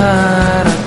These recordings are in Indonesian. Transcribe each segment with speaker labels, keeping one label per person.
Speaker 1: just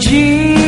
Speaker 1: 静